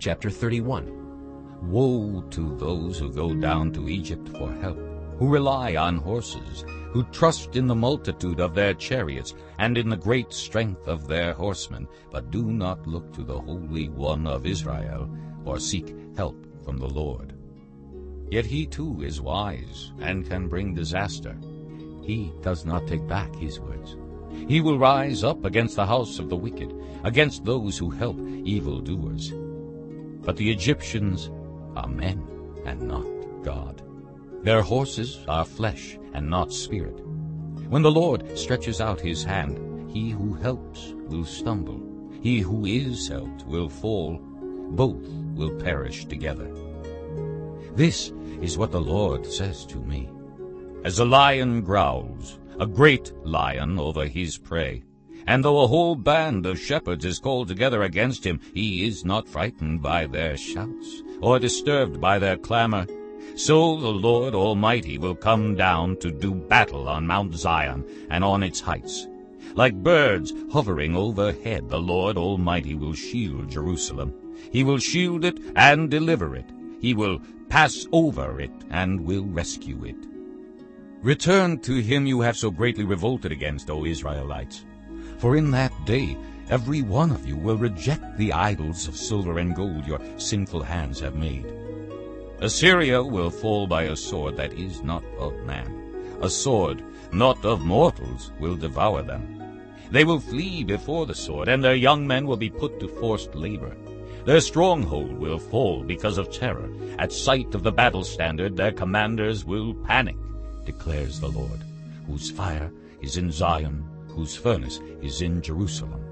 Chapter 31 Woe to those who go down to Egypt for help, who rely on horses, who trust in the multitude of their chariots and in the great strength of their horsemen, but do not look to the Holy One of Israel, or seek help from the Lord. Yet he too is wise and can bring disaster. He does not take back his words. He will rise up against the house of the wicked, against those who help evildoers. But the Egyptians are men and not God. Their horses are flesh and not spirit. When the Lord stretches out his hand, he who helps will stumble. He who is helped will fall. Both will perish together. This is what the Lord says to me. As a lion growls, a great lion over his prey, and though a whole band of shepherds is called together against him, he is not frightened by their shouts, or disturbed by their clamor. So the Lord Almighty will come down to do battle on Mount Zion and on its heights. Like birds hovering overhead, the Lord Almighty will shield Jerusalem. He will shield it and deliver it. He will pass over it and will rescue it. Return to him you have so greatly revolted against, O Israelites. For in that day every one of you will reject the idols of silver and gold your sinful hands have made. Assyria will fall by a sword that is not of man. A sword not of mortals will devour them. They will flee before the sword, and their young men will be put to forced labor. Their stronghold will fall because of terror. At sight of the battle standard, their commanders will panic, declares the Lord, whose fire is in Zion, whose furnace is in Jerusalem.